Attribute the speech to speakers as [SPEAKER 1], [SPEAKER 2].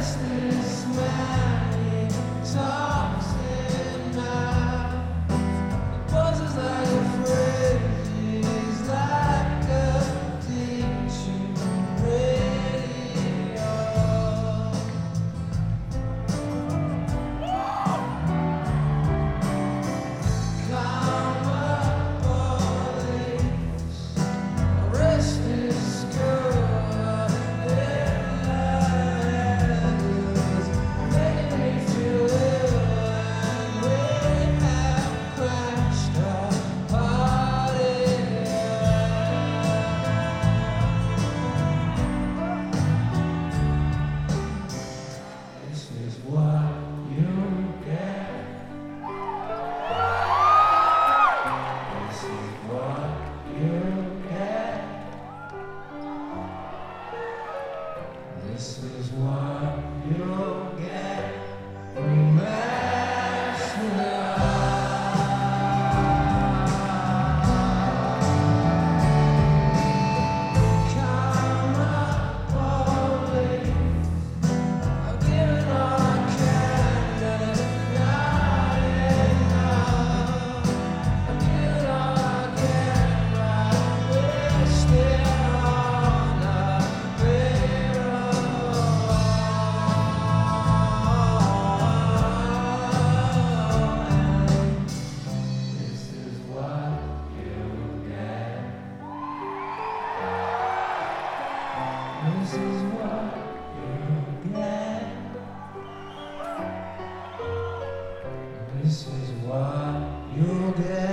[SPEAKER 1] restless mind, it talks. This is what you get.